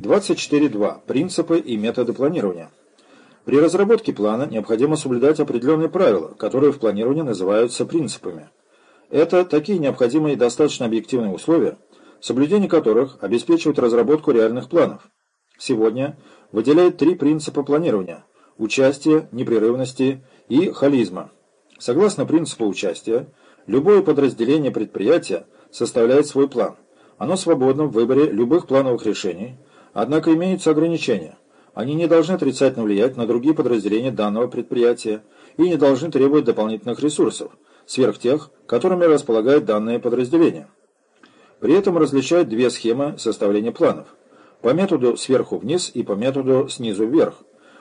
24.2. Принципы и методы планирования. При разработке плана необходимо соблюдать определенные правила, которые в планировании называются принципами. Это такие необходимые и достаточно объективные условия, соблюдение которых обеспечивает разработку реальных планов. Сегодня выделяют три принципа планирования – участия, непрерывности и холизма. Согласно принципу участия, любое подразделение предприятия составляет свой план. Оно свободно в выборе любых плановых решений, однако имеются ограничения. Они не должны отрицательно влиять на другие подразделения данного предприятия и не должны требовать дополнительных ресурсов, сверх тех, которыми располагает данное подразделение. При этом различают две схемы составления планов. По методу сверху вниз и по методу снизу вверх.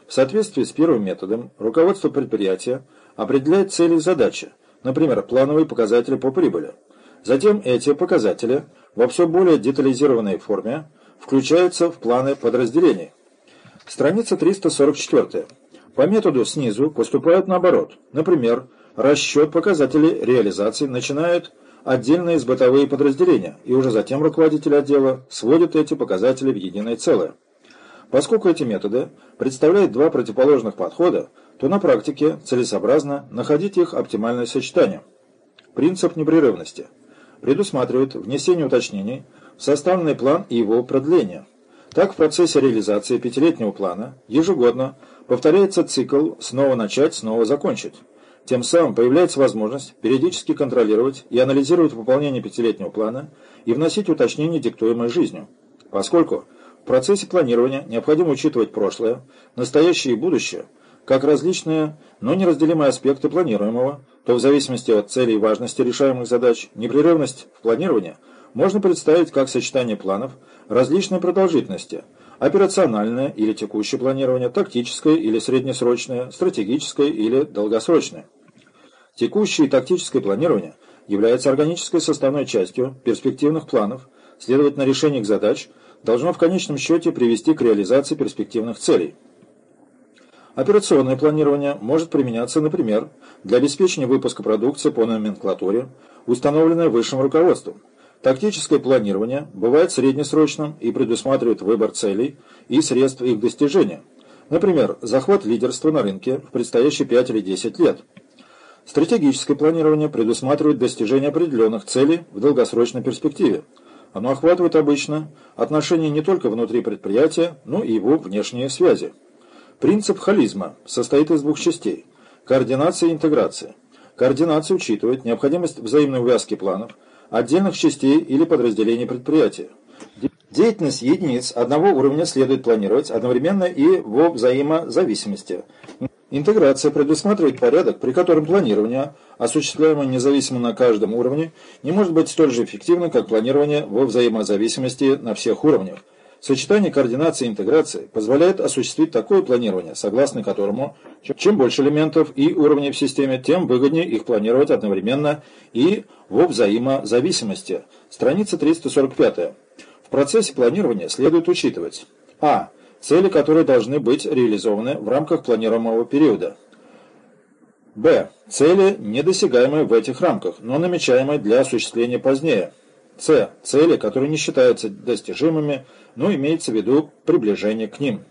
В соответствии с первым методом, руководство предприятия определяет цели и задачи, например, плановые показатели по прибыли. Затем эти показатели во все более детализированной форме включаются в планы подразделений. Страница 344. По методу снизу поступают наоборот. Например, расчет показателей реализации начинают отдельные из бытовые подразделения, и уже затем руководитель отдела сводит эти показатели в единое целое. Поскольку эти методы представляют два противоположных подхода, то на практике целесообразно находить их оптимальное сочетание. Принцип непрерывности предусматривает внесение уточнений составленный план и его продление. Так в процессе реализации пятилетнего плана ежегодно повторяется цикл «снова начать, снова закончить». Тем самым появляется возможность периодически контролировать и анализировать выполнение пятилетнего плана и вносить уточнения, диктуемые жизнью. Поскольку в процессе планирования необходимо учитывать прошлое, настоящее и будущее, как различные, но неразделимые аспекты планируемого, то в зависимости от цели и важности решаемых задач, непрерывность в планировании можно представить как сочетание планов различной продолжительности – операциональное или текущее планирование, тактическое или среднесрочное, стратегическое или долгосрочное. Текущее и тактическое планирование является органической составной частью перспективных планов, следовательно, решение их задач должно в конечном счете привести к реализации перспективных целей. Операционное планирование может применяться, например, для обеспечения выпуска продукции по номенклатуре, установленной высшим руководством. Тактическое планирование бывает среднесрочным и предусматривает выбор целей и средств их достижения. Например, захват лидерства на рынке в предстоящие 5 или 10 лет. Стратегическое планирование предусматривает достижение определенных целей в долгосрочной перспективе. Оно охватывает обычно отношения не только внутри предприятия, но и его внешние связи. Принцип холизма состоит из двух частей – координация и интеграция. Координация учитывает необходимость взаимной увязки планов, отдельных частей или подразделений предприятия. Деятельность единиц одного уровня следует планировать одновременно и во взаимозависимости. Интеграция предусматривает порядок, при котором планирование, осуществляемое независимо на каждом уровне, не может быть столь же эффективным, как планирование во взаимозависимости на всех уровнях. Сочетание координации и интеграции позволяет осуществить такое планирование, согласно которому чем больше элементов и уровней в системе, тем выгоднее их планировать одновременно и во взаимозависимости. Страница 345. В процессе планирования следует учитывать а. Цели, которые должны быть реализованы в рамках планируемого периода. б. Цели, недосягаемые в этих рамках, но намечаемые для осуществления позднее. С. Цели, которые не считаются достижимыми, но имеется в виду приближение к ним.